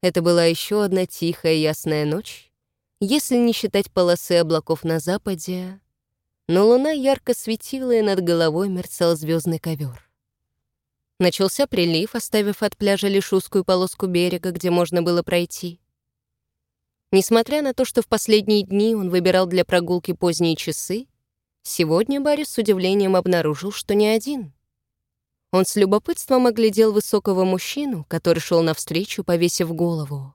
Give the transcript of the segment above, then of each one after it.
Это была еще одна тихая ясная ночь, если не считать полосы облаков на западе, но луна ярко светила, и над головой мерцал звездный ковер. Начался прилив, оставив от пляжа лишь узкую полоску берега, где можно было пройти. Несмотря на то, что в последние дни он выбирал для прогулки поздние часы, сегодня Барри с удивлением обнаружил, что не один. Он с любопытством оглядел высокого мужчину, который шел навстречу, повесив голову.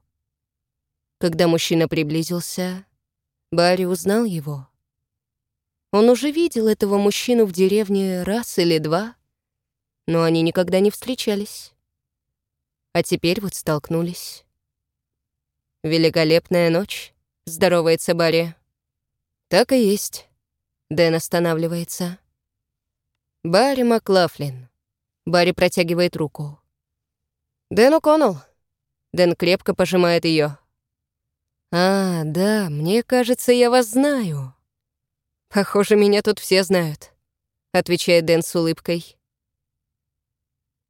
Когда мужчина приблизился, Барри узнал его. Он уже видел этого мужчину в деревне раз или два, но они никогда не встречались. А теперь вот столкнулись. «Великолепная ночь», — здоровается Барри. «Так и есть». Дэн останавливается. Барри Маклафлин. Барри протягивает руку. «Дэн О'Коннелл». Дэн крепко пожимает ее. «А, да, мне кажется, я вас знаю». «Похоже, меня тут все знают», — отвечает Дэн с улыбкой.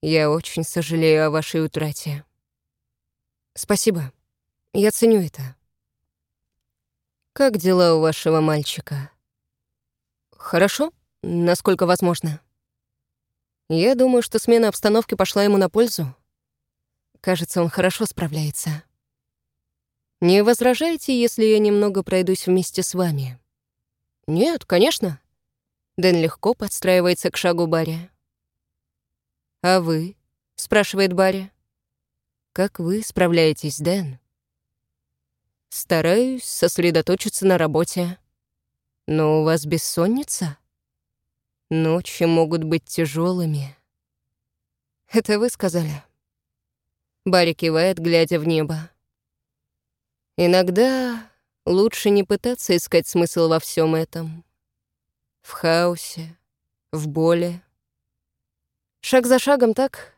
Я очень сожалею о вашей утрате. Спасибо. Я ценю это. Как дела у вашего мальчика? Хорошо, насколько возможно. Я думаю, что смена обстановки пошла ему на пользу. Кажется, он хорошо справляется. Не возражаете, если я немного пройдусь вместе с вами? Нет, конечно. Дэн легко подстраивается к шагу Барри. «А вы?» — спрашивает Барри. «Как вы справляетесь, Дэн?» «Стараюсь сосредоточиться на работе. Но у вас бессонница? Ночи могут быть тяжелыми. «Это вы сказали?» Барри кивает, глядя в небо. «Иногда лучше не пытаться искать смысл во всем этом. В хаосе, в боли, Шаг за шагом, так?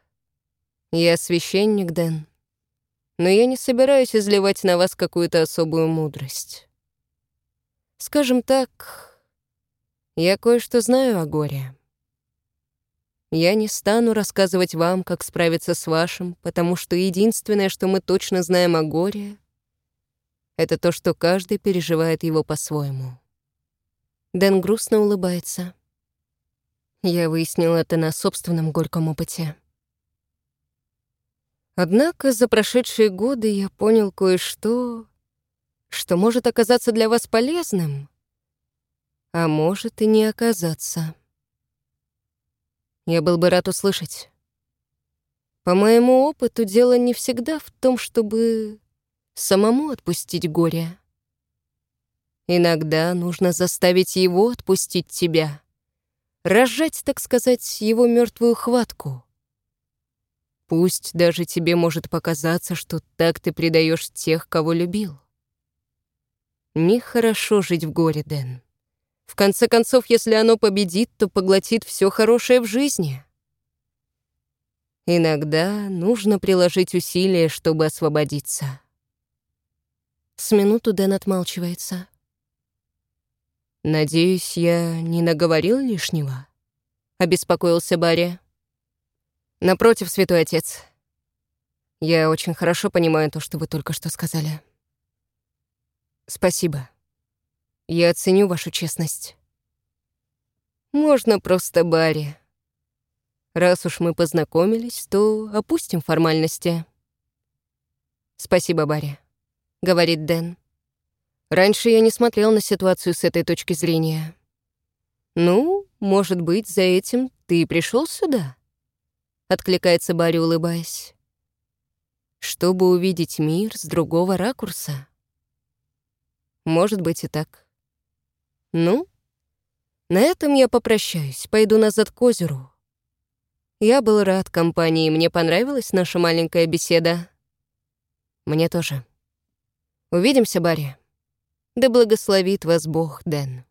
Я священник, Дэн. Но я не собираюсь изливать на вас какую-то особую мудрость. Скажем так, я кое-что знаю о горе. Я не стану рассказывать вам, как справиться с вашим, потому что единственное, что мы точно знаем о горе, это то, что каждый переживает его по-своему. Дэн грустно улыбается. Я выяснил это на собственном горьком опыте. Однако за прошедшие годы я понял кое-что, что может оказаться для вас полезным, а может и не оказаться. Я был бы рад услышать. По моему опыту, дело не всегда в том, чтобы самому отпустить горе. Иногда нужно заставить его отпустить тебя разжать, так сказать, его мертвую хватку. Пусть даже тебе может показаться, что так ты предаешь тех, кого любил. Нехорошо жить в горе, Дэн. В конце концов, если оно победит, то поглотит все хорошее в жизни. Иногда нужно приложить усилия, чтобы освободиться. С минуту Дэн отмалчивается. «Надеюсь, я не наговорил лишнего?» — обеспокоился Барри. «Напротив, святой отец. Я очень хорошо понимаю то, что вы только что сказали. Спасибо. Я оценю вашу честность. Можно просто Барри. Раз уж мы познакомились, то опустим формальности». «Спасибо, Барри», — говорит Дэн. Раньше я не смотрел на ситуацию с этой точки зрения. «Ну, может быть, за этим ты и пришел сюда?» Откликается Барри, улыбаясь. «Чтобы увидеть мир с другого ракурса?» «Может быть и так. Ну, на этом я попрощаюсь, пойду назад к озеру. Я был рад компании, мне понравилась наша маленькая беседа. Мне тоже. Увидимся, Барри». Да благословит вас Бог, Дэн.